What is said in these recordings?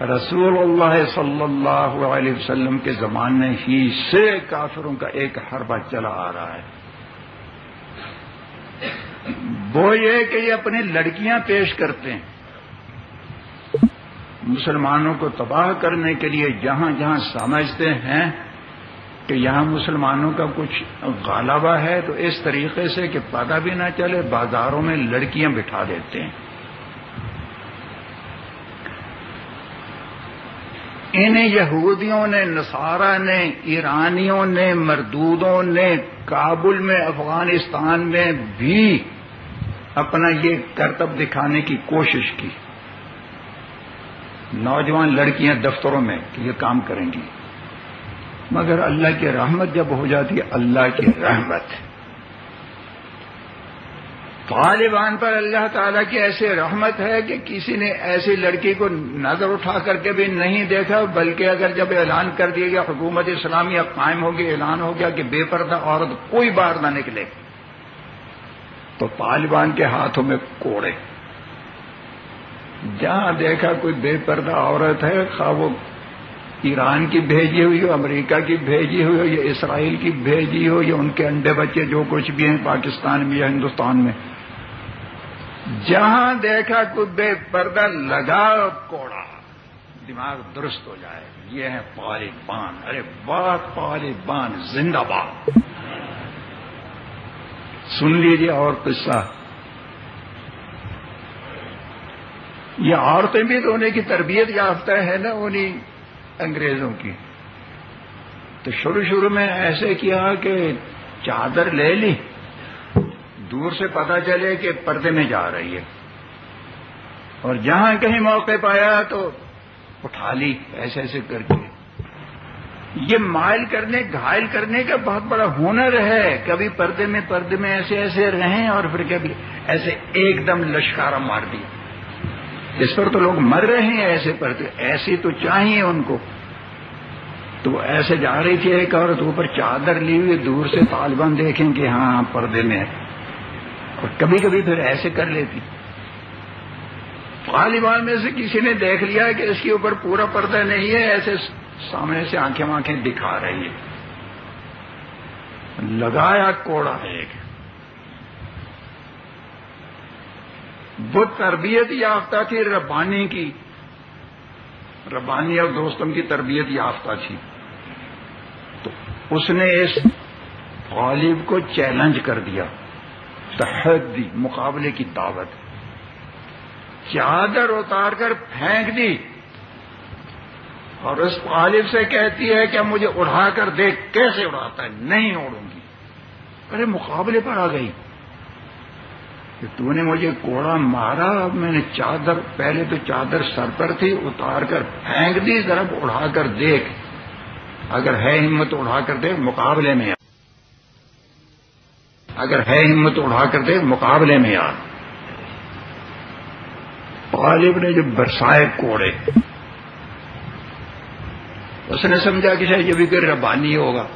رسول اللہ صلی اللہ علیہ وسلم کے زمانے ہی سے کافروں کا ایک حربہ چلا آ رہا ہے۔ وہ یہ کہ یہ اپنی لڑکیاں پیش کرتے ہیں۔ مسلمانوں کو تباہ کرنے کے لیے جہاں جہاں سمجھتے ہیں کہ یہاں مسلمانوں کا کچھ غالبہ ہے تو اس طریقے سے کہ پتا بھی نہ چلے، بازاروں میں لڑکیاں بٹھا دیتے ہیں۔ ان یہودیوں نے، نصارہ نے، ایرانیوں نے، مردودوں نے، کابل میں، افغانستان میں بھی اپنا یہ کرتب دکھانے کی کوشش کی۔ نوجوان لڑکیاں دفتروں میں یہ کام کریں گی۔ مگر اللہ کی رحمت جب ہو جاتی ہے اللہ کی رحمت۔ طالبان پر اللہ تعالیٰ کی ایسی رحمت ہے کہ کسی نے ایسی لڑکی کو نظر اٹھا کر کے بھی نہیں دیکھا، بلکہ اگر جب اعلان کر دیا گیا حکومت اسلامیہ قائم ہو گیا اعلان ہو گیا کہ بے پردہ عورت کوئی بار نہ نکلے، تو طالبان کے ہاتھوں میں کوڑے۔ جہاں دیکھا کوئی بے پردہ عورت ہے، خواہ وہ ایران کی بھیجی ہوئی ہو، امریکہ کی بھیجی ہوئی ہو، یا اسرائیل کی بھیجی ہو، یا ان کے انڈے بچے جو کچھ بھی ہیں، پاکستان میں یا ہندوستان میں۔ جہاں دیکھا کوئی پردہ لگا کوڑا۔ دماغ درست ہو جائے۔ یہ ہے پالبان ارے بات پالبان زندہ باد۔ سن لیجیے اور قصہ۔ یہ عورتیں بھی تو انہیں کی تربیت یافتہ ہے نا انہیں انگریزوں کی۔ تو شروع شروع میں ایسے کیا کہ چادر لے لی۔ دور سے پتا چلے کہ پردے میں جا رہی ہے۔ اور جہاں کہیں موقع پایا تو اٹھا لی ایسے ایسے کر کے۔ یہ مائل کرنے، گھائل کرنے کا بہت بڑا ہنر ہے۔ کبھی پردے میں پردے میں ایسے ایسے رہیں اور پھر کبھی ایسے ایک دم لشکارا مار دیا اس پر تو لوگ مر رہے ہیں ایسے پردے، ایسی تو چاہیے ان کو۔ تو ایسے جا رہی تھی ایک عورت، اوپر چادر لی ہوئی، دور سے طالبان دیکھیں کہ ہاں پردے میں ہے۔ اور کبھی کبھی پھر ایسے کر لیتی۔ طالبان میں سے کسی نے دیکھ لیا کہ اس کے اوپر پورا پردہ نہیں ہے، ایسے سامنے سے آنکھیں آنکھیں دکھا رہی ہے لگایا کوڑا ایک۔ وہ تربیت یافتہ تھی ربانی کی۔ ربانی اور دوستم کی تربیت یافتہ تھی۔ تو اس نے اس غالب کو چیلنج کر دیا۔ تحدی، مقابلے کی دعوت۔ چادر اتار کر پھینک دی۔ اور اس غالب سے کہتی ہے کہ مجھے اڑا کر دیکھ کیسے اڑاتا ہے، نہیں اڑوں گی۔ ارے، مقابلے پر آ گئی۔ کہ تو نے مجھے کوڑا مارا، اب میں نے چادر، پہلے تو چادر سر پر تھی، اتار کر پھینک دی، ذرا اڑا کر دیکھ۔ اگر ہے ہمت اڑا کر دیکھ، مقابلے میں۔ آ اگر ہے ہمت اڑا کر دیکھ مقابلے میں آ۔ طالب نے جو برسائے کوڑے، اس نے سمجھا کہ شاید یہ بھی کوئی ربانی ہوگا۔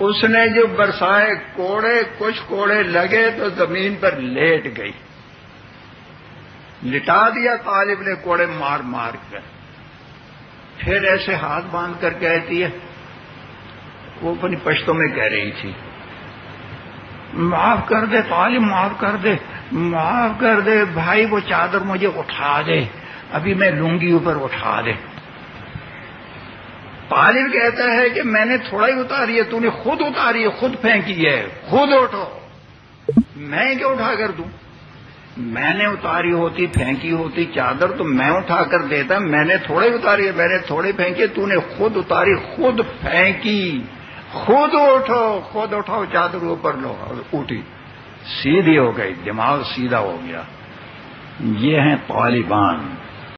اس نے جو برسائے کوڑے، کچھ کوڑے لگے تو زمین پر لیٹ گئی۔ لٹا دیا طالب نے کوڑے مار مار کر۔ پھر ایسے ہاتھ باندھ کر کہتی ہے، وہ اپنی پشتوں میں کہہ رہی تھی۔ معاف کر دے، طالب معاف کر دے، معاف کر دے، بھائی وہ چادر مجھے اٹھا دے، ابھی میں لونگی اوپر اٹھا دے۔ طالب کہتا ہے کہ میں نے تھوڑا ہی اتاری ہے، تو نے خود اتاری ہے، خود پھینکی ہے، خود اٹھو۔ میں کیا اٹھا کر دوں؟ میں نے اتاری ہوتی، پھینکی ہوتی چادر تو میں اٹھا کر دیتا، میں نے تھوڑے اتاری ہے، میں نے تھوڑے پھینکی تو نے خود اتاری، خود پھینکی۔ خود اٹھو، خود اٹھاؤ چادر اوپر لو اور اٹھی سیدھی ہو گئی، دماغ سیدھا ہو گیا۔ یہ ہیں طالبان۔